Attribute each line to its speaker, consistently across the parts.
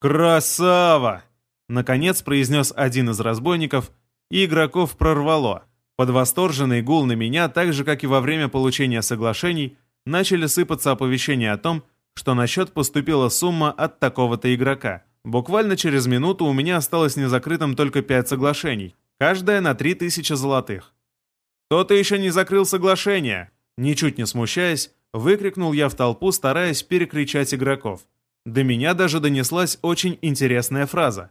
Speaker 1: «Красава!» Наконец произнес один из разбойников, и игроков прорвало. Под восторженный гул на меня, так же, как и во время получения соглашений, начали сыпаться оповещения о том, что на счет поступила сумма от такого-то игрока. Буквально через минуту у меня осталось незакрытым только пять соглашений, каждая на 3000 золотых. «Кто-то еще не закрыл соглашение!» Ничуть не смущаясь, выкрикнул я в толпу, стараясь перекричать игроков. До меня даже донеслась очень интересная фраза.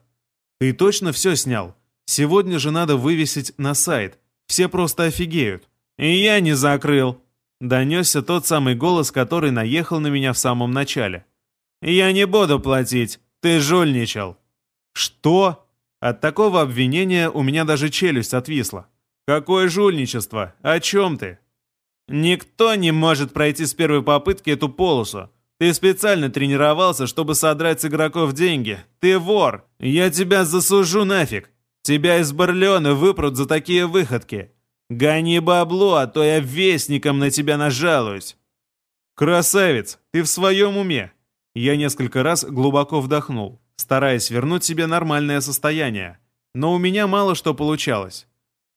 Speaker 1: «Ты точно все снял? Сегодня же надо вывесить на сайт. Все просто офигеют». «И я не закрыл», — донесся тот самый голос, который наехал на меня в самом начале. «Я не буду платить. Ты жульничал». «Что?» От такого обвинения у меня даже челюсть отвисла. «Какое жульничество? О чем ты?» «Никто не может пройти с первой попытки эту полосу. Ты специально тренировался, чтобы содрать с игроков деньги. Ты вор. Я тебя засужу нафиг. Тебя из Барлеона выпрут за такие выходки. Гони бабло, а то я вестником на тебя нажалуюсь. Красавец, ты в своем уме? Я несколько раз глубоко вдохнул, стараясь вернуть себе нормальное состояние. Но у меня мало что получалось.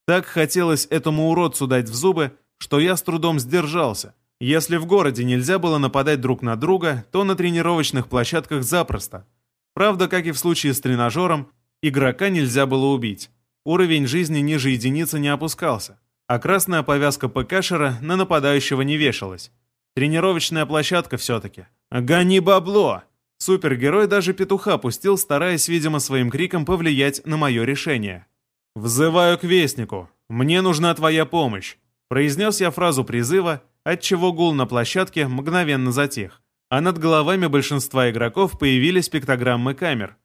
Speaker 1: Так хотелось этому уродцу дать в зубы, что я с трудом сдержался. Если в городе нельзя было нападать друг на друга, то на тренировочных площадках запросто. Правда, как и в случае с тренажером, игрока нельзя было убить. Уровень жизни ниже единицы не опускался, а красная повязка ПКшера на нападающего не вешалась. Тренировочная площадка все-таки. «Гони бабло!» Супергерой даже петуха пустил, стараясь, видимо, своим криком повлиять на мое решение. «Взываю к Вестнику. Мне нужна твоя помощь!» Произнес я фразу призыва, отчего гул на площадке мгновенно затих, а над головами большинства игроков появились пиктограммы камер.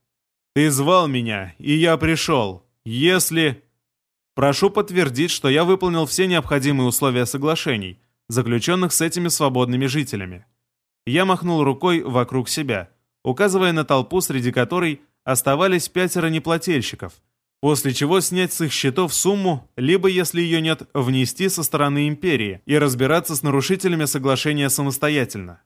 Speaker 1: «Ты звал меня, и я пришел. Если...» Прошу подтвердить, что я выполнил все необходимые условия соглашений, заключенных с этими свободными жителями. Я махнул рукой вокруг себя, указывая на толпу, среди которой оставались пятеро неплательщиков, после чего снять с их счетов сумму, либо, если ее нет, внести со стороны империи и разбираться с нарушителями соглашения самостоятельно.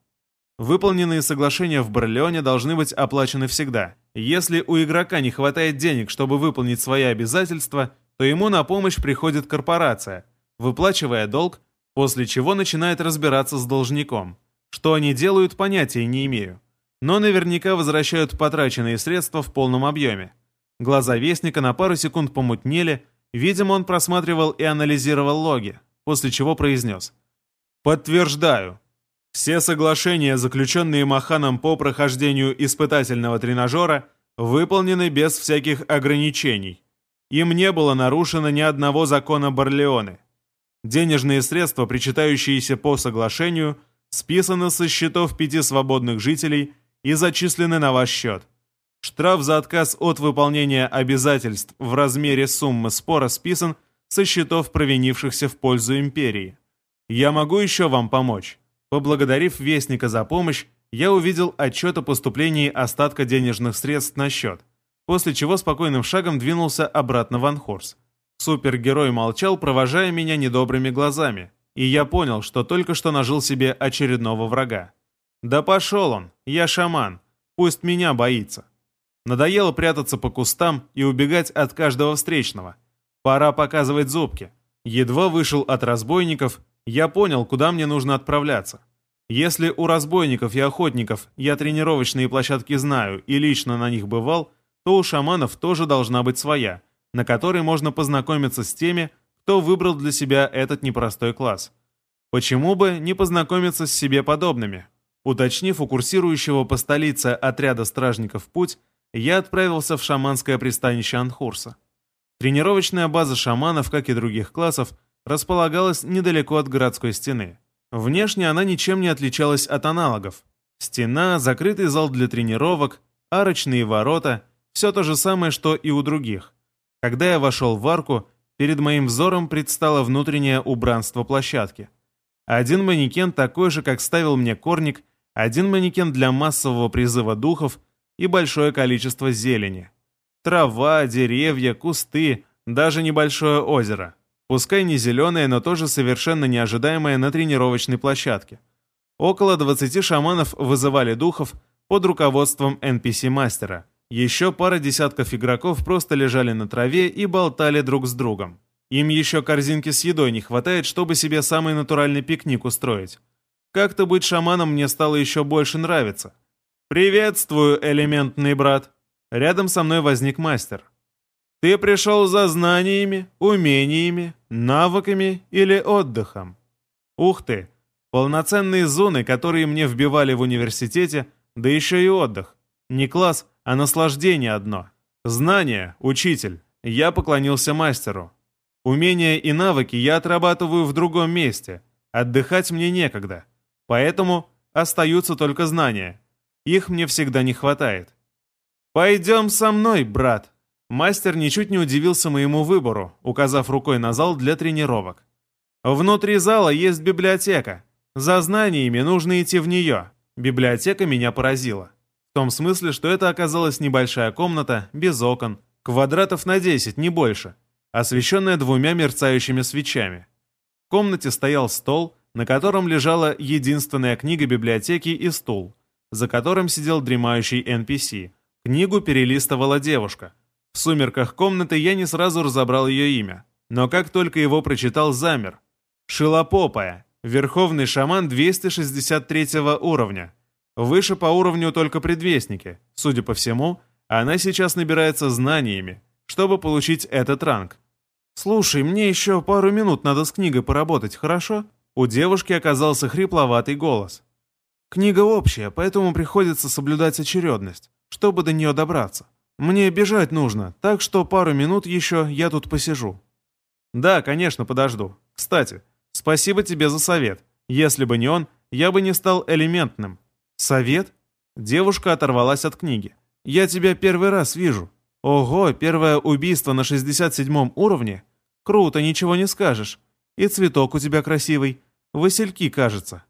Speaker 1: Выполненные соглашения в Барлеоне должны быть оплачены всегда. Если у игрока не хватает денег, чтобы выполнить свои обязательства, то ему на помощь приходит корпорация, выплачивая долг, после чего начинает разбираться с должником. Что они делают, понятия не имею. Но наверняка возвращают потраченные средства в полном объеме. Глаза Вестника на пару секунд помутнели, видимо, он просматривал и анализировал логи, после чего произнес. «Подтверждаю. Все соглашения, заключенные Маханом по прохождению испытательного тренажера, выполнены без всяких ограничений. Им не было нарушено ни одного закона Барлеоны. Денежные средства, причитающиеся по соглашению, списаны со счетов пяти свободных жителей и зачислены на ваш счет. Штраф за отказ от выполнения обязательств в размере суммы спора списан со счетов провинившихся в пользу империи. Я могу еще вам помочь. Поблагодарив Вестника за помощь, я увидел отчет о поступлении остатка денежных средств на счет, после чего спокойным шагом двинулся обратно в Анхорс. Супергерой молчал, провожая меня недобрыми глазами, и я понял, что только что нажил себе очередного врага. Да пошел он, я шаман, пусть меня боится. Надоело прятаться по кустам и убегать от каждого встречного. Пора показывать зубки. Едва вышел от разбойников, я понял, куда мне нужно отправляться. Если у разбойников и охотников я тренировочные площадки знаю и лично на них бывал, то у шаманов тоже должна быть своя, на которой можно познакомиться с теми, кто выбрал для себя этот непростой класс. Почему бы не познакомиться с себе подобными? Уточнив у курсирующего по столице отряда стражников путь, я отправился в шаманское пристанище Анхурса. Тренировочная база шаманов, как и других классов, располагалась недалеко от городской стены. Внешне она ничем не отличалась от аналогов. Стена, закрытый зал для тренировок, арочные ворота – все то же самое, что и у других. Когда я вошел в арку, перед моим взором предстало внутреннее убранство площадки. Один манекен такой же, как ставил мне Корник, один манекен для массового призыва духов – и большое количество зелени. Трава, деревья, кусты, даже небольшое озеро. Пускай не зеленое, но тоже совершенно неожидаемое на тренировочной площадке. Около 20 шаманов вызывали духов под руководством NPC-мастера, Еще пара десятков игроков просто лежали на траве и болтали друг с другом. Им еще корзинки с едой не хватает, чтобы себе самый натуральный пикник устроить. Как-то быть шаманом мне стало еще больше нравиться. «Приветствую, элементный брат!» Рядом со мной возник мастер. «Ты пришел за знаниями, умениями, навыками или отдыхом?» «Ух ты! Полноценные зоны, которые мне вбивали в университете, да еще и отдых. Не класс, а наслаждение одно. Знание, учитель. Я поклонился мастеру. Умения и навыки я отрабатываю в другом месте. Отдыхать мне некогда. Поэтому остаются только знания. Их мне всегда не хватает. «Пойдем со мной, брат!» Мастер ничуть не удивился моему выбору, указав рукой на зал для тренировок. «Внутри зала есть библиотека. За знаниями нужно идти в нее. Библиотека меня поразила. В том смысле, что это оказалась небольшая комната, без окон, квадратов на 10, не больше, освещенная двумя мерцающими свечами. В комнате стоял стол, на котором лежала единственная книга библиотеки и стул, за которым сидел дремающий NPC. Книгу перелистывала девушка. В сумерках комнаты я не сразу разобрал ее имя, но как только его прочитал, замер. Шилопопая, Верховный шаман 263 уровня. Выше по уровню только предвестники. Судя по всему, она сейчас набирается знаниями, чтобы получить этот ранг. «Слушай, мне еще пару минут надо с книгой поработать, хорошо?» У девушки оказался хрипловатый голос. «Книга общая, поэтому приходится соблюдать очередность, чтобы до нее добраться. Мне бежать нужно, так что пару минут еще я тут посижу». «Да, конечно, подожду. Кстати, Спасибо тебе за совет. Если бы не он, я бы не стал элементным. Совет? Девушка оторвалась от книги. Я тебя первый раз вижу. Ого, первое убийство на 67 уровне? Круто, ничего не скажешь. И цветок у тебя красивый. Васильки, кажется.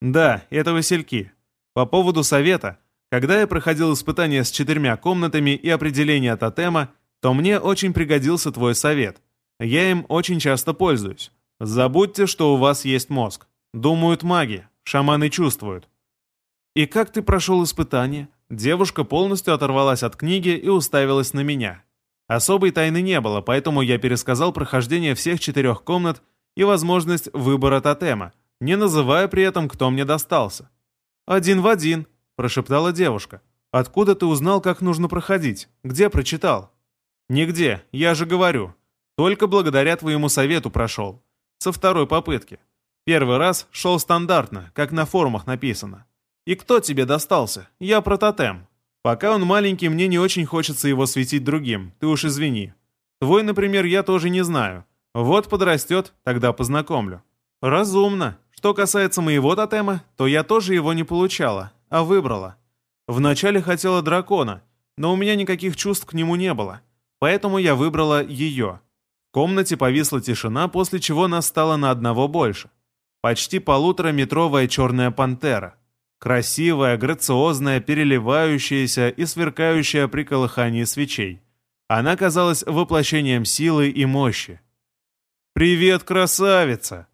Speaker 1: Да, это васильки. По поводу совета. Когда я проходил испытание с четырьмя комнатами и определение тотема, то мне очень пригодился твой совет. Я им очень часто пользуюсь. Забудьте, что у вас есть мозг. Думают маги, шаманы чувствуют. И как ты прошел испытание? Девушка полностью оторвалась от книги и уставилась на меня. Особой тайны не было, поэтому я пересказал прохождение всех четырех комнат и возможность выбора тотема, не называя при этом, кто мне достался. «Один в один», – прошептала девушка. «Откуда ты узнал, как нужно проходить? Где прочитал?» «Нигде, я же говорю. Только благодаря твоему совету прошел. Со второй попытки. Первый раз шел стандартно, как на форумах написано. И кто тебе достался? Я про тотем. Пока он маленький, мне не очень хочется его светить другим, ты уж извини. Твой, например, я тоже не знаю. Вот подрастет, тогда познакомлю. Разумно. Что касается моего тотема, то я тоже его не получала, а выбрала. Вначале хотела дракона, но у меня никаких чувств к нему не было. Поэтому я выбрала ее комнате повисла тишина, после чего нас стало на одного больше. Почти полутораметровая черная пантера. Красивая, грациозная, переливающаяся и сверкающая при колыхании свечей. Она казалась воплощением силы и мощи. «Привет, красавица!»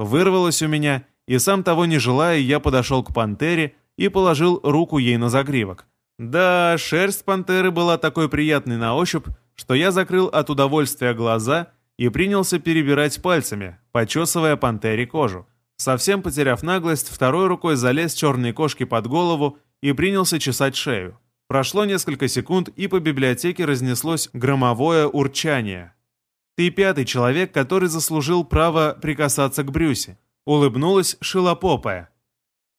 Speaker 1: Вырвалось у меня, и сам того не желая, я подошел к пантере и положил руку ей на загривок. Да, шерсть пантеры была такой приятной на ощупь, что я закрыл от удовольствия глаза и принялся перебирать пальцами, почесывая пантере кожу. Совсем потеряв наглость, второй рукой залез черной кошке под голову и принялся чесать шею. Прошло несколько секунд, и по библиотеке разнеслось громовое урчание. «Ты пятый человек, который заслужил право прикасаться к Брюсе», — улыбнулась шилопопая.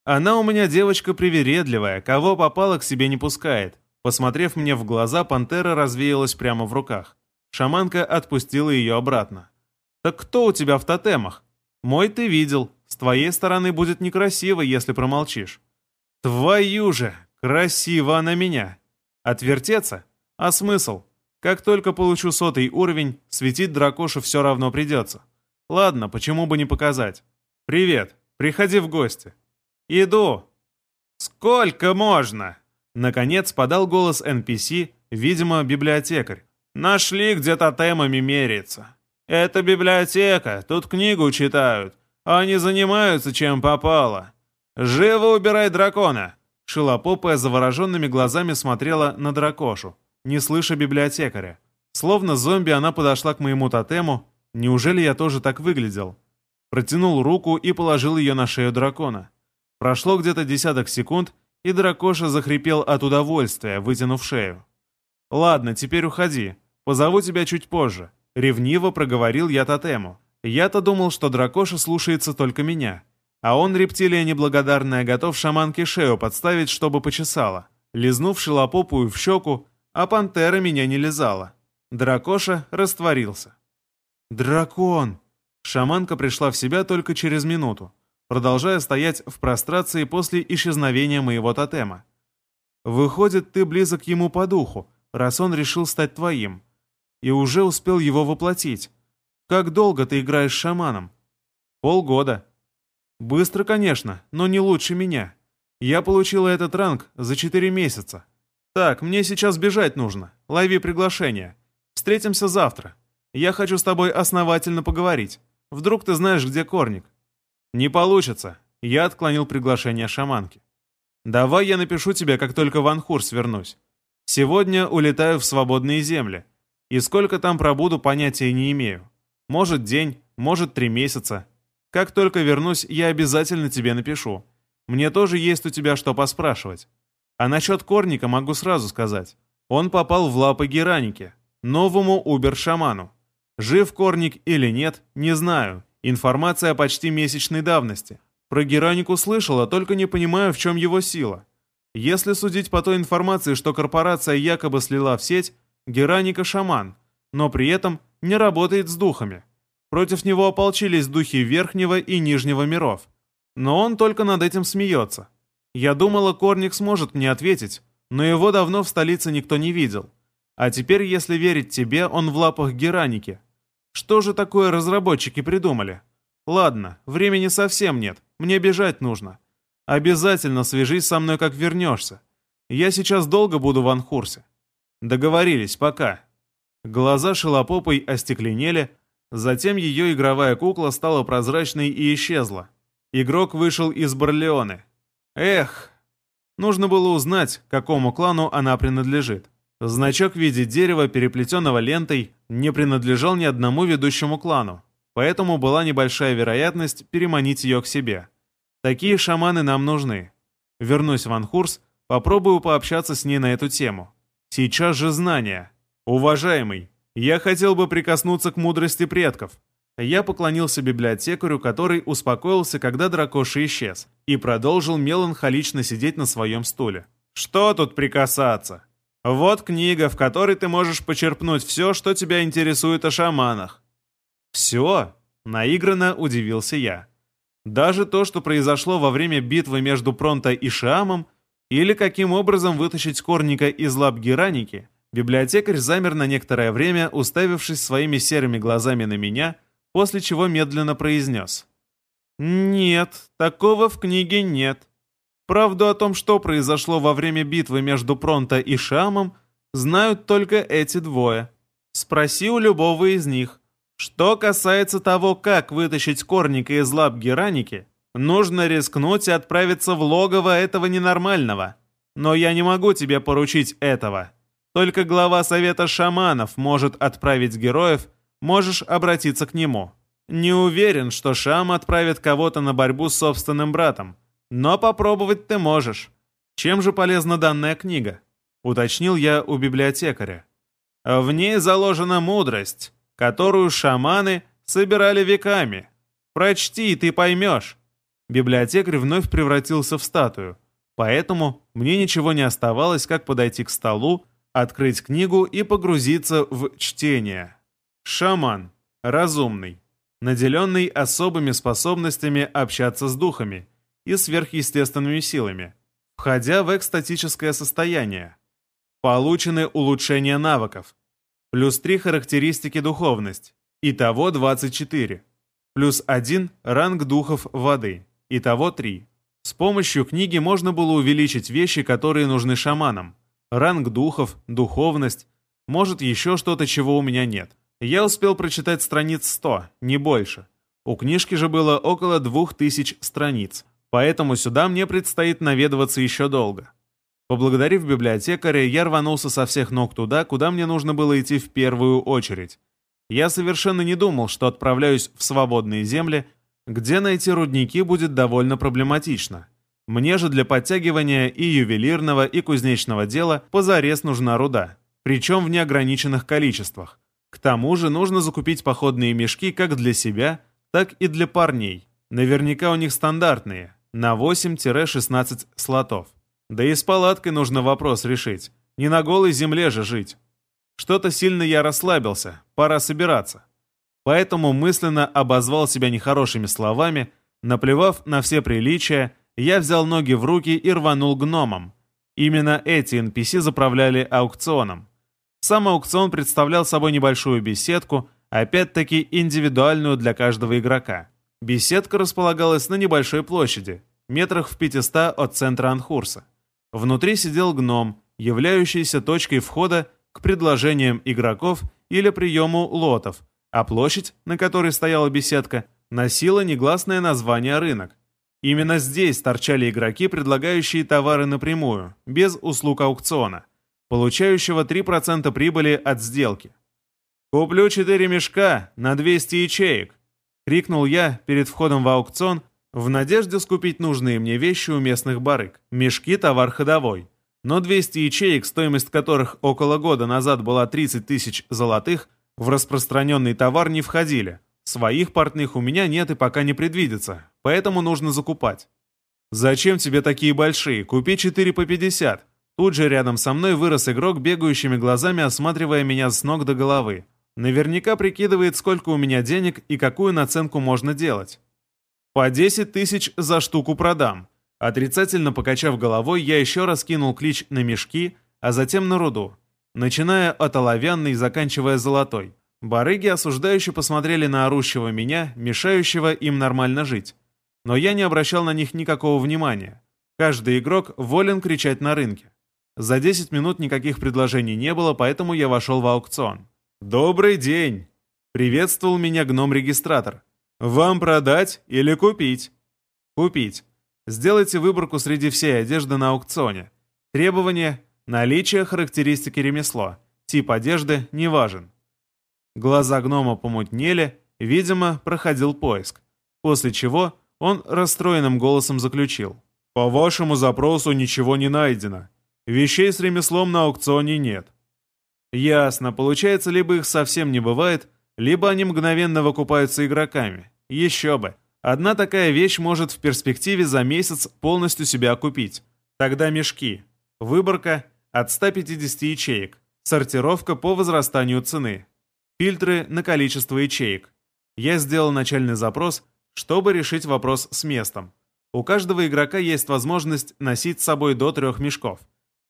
Speaker 1: «Она у меня девочка привередливая, кого попало к себе не пускает. Посмотрев мне в глаза, пантера развеялась прямо в руках. Шаманка отпустила ее обратно. «Так кто у тебя в тотемах? Мой ты видел. С твоей стороны будет некрасиво, если промолчишь». «Твою же! Красиво она меня!» «Отвертеться? А смысл? Как только получу сотый уровень, светить дракошу все равно придется. Ладно, почему бы не показать? Привет, приходи в гости». «Иду». «Сколько можно?» Наконец подал голос NPC, видимо, библиотекарь. «Нашли, где тотемами меряется. Это библиотека, тут книгу читают, они занимаются чем попало. Живо убирай дракона. Шилопопая завороженными глазами смотрела на дракошу, не слыша библиотекаря. Словно зомби она подошла к моему тотему. Неужели я тоже так выглядел? Протянул руку и положил ее на шею дракона. Прошло где-то десяток секунд, и дракоша захрипел от удовольствия, вытянув шею. «Ладно, теперь уходи. Позову тебя чуть позже», — ревниво проговорил я тотему. Я-то думал, что дракоша слушается только меня. А он, рептилия неблагодарная, готов шаманке шею подставить, чтобы почесала. Лизнув шелопопую в щеку, а пантера меня не лизала. Дракоша растворился. «Дракон!» Шаманка пришла в себя только через минуту, продолжая стоять в прострации после исчезновения моего тотема. «Выходит, ты близок ему по духу, раз он решил стать твоим, и уже успел его воплотить. Как долго ты играешь шаманом?» «Полгода». «Быстро, конечно, но не лучше меня. Я получила этот ранг за четыре месяца. Так, мне сейчас бежать нужно. Лови приглашение. Встретимся завтра. Я хочу с тобой основательно поговорить. Вдруг ты знаешь, где Корник?» «Не получится». Я отклонил приглашение шаманки. «Давай я напишу тебе, как только в Анхурс вернусь. Сегодня улетаю в свободные земли. И сколько там пробуду, понятия не имею. Может, день, может, три месяца. Как только вернусь, я обязательно тебе напишу. Мне тоже есть у тебя что поспрашивать. А насчет Корника могу сразу сказать. Он попал в лапы Гераники, новому убер-шаману. Жив Корник или нет, не знаю. Информация почти месячной давности. Про Геранику слышала, только не понимаю, в чем его сила. Если судить по той информации, что корпорация якобы слила в сеть, Гераника шаман, но при этом не работает с духами. Против него ополчились духи Верхнего и Нижнего миров. Но он только над этим смеется. Я думала, Корник сможет мне ответить, но его давно в столице никто не видел. А теперь, если верить тебе, он в лапах Гераники. Что же такое разработчики придумали? Ладно, времени совсем нет, мне бежать нужно. Обязательно свяжись со мной, как вернешься. Я сейчас долго буду в Анхурсе. Договорились, пока. Глаза шелопопой остекленели, затем ее игровая кукла стала прозрачной и исчезла. Игрок вышел из Барлеоны. Эх, нужно было узнать, какому клану она принадлежит. Значок в виде дерева, переплетенного лентой, не принадлежал ни одному ведущему клану, поэтому была небольшая вероятность переманить ее к себе. Такие шаманы нам нужны. Вернусь в Анхурс, попробую пообщаться с ней на эту тему. Сейчас же знания. Уважаемый, я хотел бы прикоснуться к мудрости предков. Я поклонился библиотекарю, который успокоился, когда дракоша исчез, и продолжил меланхолично сидеть на своем стуле. «Что тут прикасаться? Вот книга, в которой ты можешь почерпнуть все, что тебя интересует о шаманах». «Все?» — наигранно удивился я. «Даже то, что произошло во время битвы между Пронто и Шиамом, или каким образом вытащить Корника из лап Гераники?» Библиотекарь замер на некоторое время, уставившись своими серыми глазами на меня — после чего медленно произнес. «Нет, такого в книге нет. Правду о том, что произошло во время битвы между Пронто и Шамом, знают только эти двое. Спроси у любого из них. Что касается того, как вытащить Корника из лап Гераники, нужно рискнуть и отправиться в логово этого ненормального. Но я не могу тебе поручить этого. Только глава Совета Шаманов может отправить героев можешь обратиться к нему. Не уверен, что Шам отправит кого-то на борьбу с собственным братом, но попробовать ты можешь. Чем же полезна данная книга? Уточнил я у библиотекаря. В ней заложена мудрость, которую шаманы собирали веками. Прочти, и ты поймешь. Библиотекарь вновь превратился в статую, поэтому мне ничего не оставалось, как подойти к столу, открыть книгу и погрузиться в чтение. Шаман. Разумный. Наделенный особыми способностями общаться с духами и сверхъестественными силами, входя в экстатическое состояние. Получены улучшения навыков. Плюс 3 характеристики духовность. Итого 24. Плюс 1 ранг духов воды. Итого 3. С помощью книги можно было увеличить вещи, которые нужны шаманам. Ранг духов, духовность, может еще что-то, чего у меня нет. Я успел прочитать страниц 100, не больше. У книжки же было около двух тысяч страниц. Поэтому сюда мне предстоит наведываться еще долго. Поблагодарив библиотекаря, я рванулся со всех ног туда, куда мне нужно было идти в первую очередь. Я совершенно не думал, что отправляюсь в свободные земли, где найти рудники будет довольно проблематично. Мне же для подтягивания и ювелирного, и кузнечного дела позарез нужна руда, причем в неограниченных количествах. К тому же нужно закупить походные мешки как для себя, так и для парней. Наверняка у них стандартные, на 8-16 слотов. Да и с палаткой нужно вопрос решить. Не на голой земле же жить. Что-то сильно я расслабился, пора собираться. Поэтому мысленно обозвал себя нехорошими словами, наплевав на все приличия, я взял ноги в руки и рванул гномом. Именно эти NPC заправляли аукционом. Сам аукцион представлял собой небольшую беседку, опять-таки индивидуальную для каждого игрока. Беседка располагалась на небольшой площади, метрах в 500 от центра Анхурса. Внутри сидел гном, являющийся точкой входа к предложениям игроков или приему лотов, а площадь, на которой стояла беседка, носила негласное название «рынок». Именно здесь торчали игроки, предлагающие товары напрямую, без услуг аукциона, получающего 3% прибыли от сделки. «Куплю 4 мешка на 200 ячеек», — крикнул я перед входом в аукцион в надежде скупить нужные мне вещи у местных барыг. Мешки — товар ходовой. Но 200 ячеек, стоимость которых около года назад была 30 тысяч золотых, в распространенный товар не входили. Своих портных у меня нет и пока не предвидится, поэтому нужно закупать. «Зачем тебе такие большие? Купи 4 по 50». Тут же рядом со мной вырос игрок, бегающими глазами осматривая меня с ног до головы. Наверняка прикидывает, сколько у меня денег и какую наценку можно делать. «По 10 тысяч за штуку продам». Отрицательно покачав головой, я еще раз кинул клич на мешки, а затем на руду, начиная от оловянной и заканчивая золотой. Барыги осуждающе посмотрели на орущего меня, мешающего им нормально жить. Но я не обращал на них никакого внимания. Каждый игрок волен кричать на рынке. За 10 минут никаких предложений не было, поэтому я вошел в аукцион. «Добрый день!» — приветствовал меня гном-регистратор. «Вам продать или купить?» «Купить. Сделайте выборку среди всей одежды на аукционе. Требования – наличие характеристики ремесло. Тип одежды не важен. Глаза гнома помутнели, видимо, проходил поиск. После чего он расстроенным голосом заключил. «По вашему запросу ничего не найдено. Вещей с ремеслом на аукционе нет». «Ясно. Получается, либо их совсем не бывает, либо они мгновенно выкупаются игроками. Еще бы. Одна такая вещь может в перспективе за месяц полностью себя окупить. Тогда мешки. Выборка от 150 ячеек. Сортировка по возрастанию цены. Фильтры на количество ячеек. Я сделал начальный запрос, чтобы решить вопрос с местом. У каждого игрока есть возможность носить с собой до трех мешков,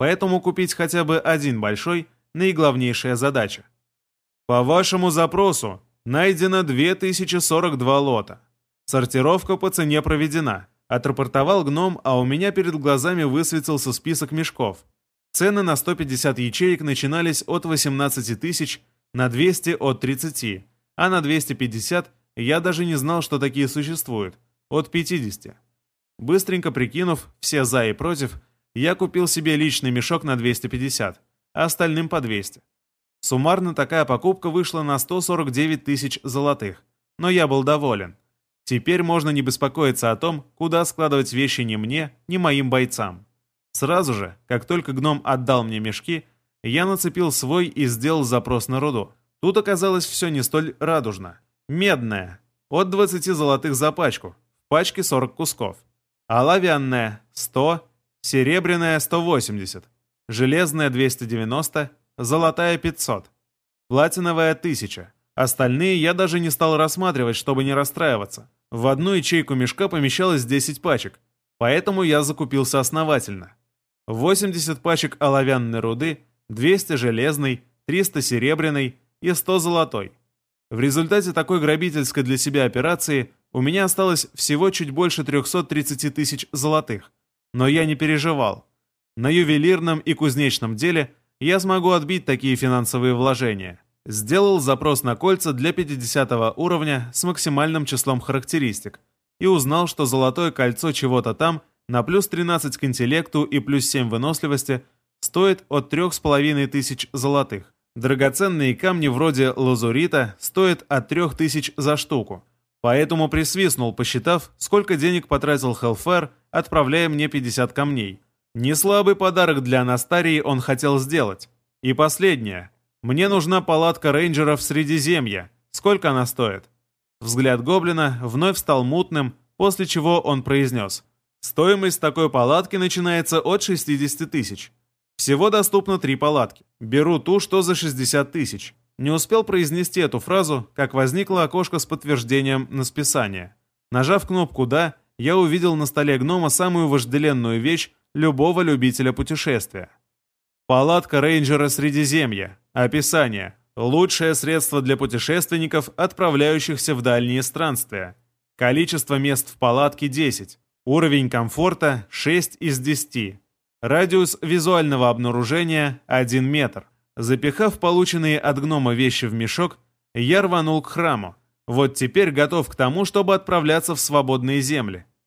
Speaker 1: поэтому купить хотя бы один большой – наиглавнейшая задача. По вашему запросу найдено 2042 лота. Сортировка по цене проведена. Отрапортовал гном, а у меня перед глазами высветился список мешков. Цены на 150 ячеек начинались от 18 тысяч на 200 от 30, а на 250 я даже не знал, что такие существуют, от 50. Быстренько прикинув все за и против, я купил себе личный мешок на 250, а остальным по 200. Суммарно такая покупка вышла на 149 тысяч золотых, но я был доволен. Теперь можно не беспокоиться о том, куда складывать вещи ни мне, ни моим бойцам. Сразу же, как только гном отдал мне мешки, я нацепил свой и сделал запрос на руду. Тут оказалось все не столь радужно. Медная. От 20 золотых за пачку. В пачке 40 кусков. Оловянная. 100. Серебряная 180. Железная 290. Золотая 500. Платиновая 1000. Остальные я даже не стал рассматривать, чтобы не расстраиваться. В одну ячейку мешка помещалось 10 пачек. Поэтому я закупился основательно. 80 пачек оловянной руды – 200 железный, 300 серебряный и 100 золотой. В результате такой грабительской для себя операции у меня осталось всего чуть больше 330 тысяч золотых. Но я не переживал. На ювелирном и кузнечном деле я смогу отбить такие финансовые вложения. Сделал запрос на кольца для 50 уровня с максимальным числом характеристик и узнал, что золотое кольцо чего-то там на плюс 13 к интеллекту и плюс 7 выносливости стоит от 3500 золотых. Драгоценные камни вроде лазурита стоят от 3000 за штуку. Поэтому присвистнул, посчитав, сколько денег потратил Хелфер, отправляя мне 50 камней. Не слабый подарок для Анастарии он хотел сделать. И последнее. Мне нужна палатка рейнджеров Средиземья. Сколько она стоит? Взгляд гоблина вновь стал мутным, после чего он произнес. Стоимость такой палатки начинается от 60 тысяч. Всего доступно три палатки. Беру ту, что за 60 тысяч. Не успел произнести эту фразу, как возникло окошко с подтверждением на списание. Нажав кнопку «Да», я увидел на столе гнома самую вожделенную вещь любого любителя путешествия. Палатка рейнджера Средиземья. Описание. Лучшее средство для путешественников, отправляющихся в дальние странствия. Количество мест в палатке 10. Уровень комфорта 6 из 10. Радиус визуального обнаружения 1 метр. Запихав полученные от гнома вещи в мешок, я рванул к храму. Вот теперь готов к тому, чтобы отправляться в свободные земли.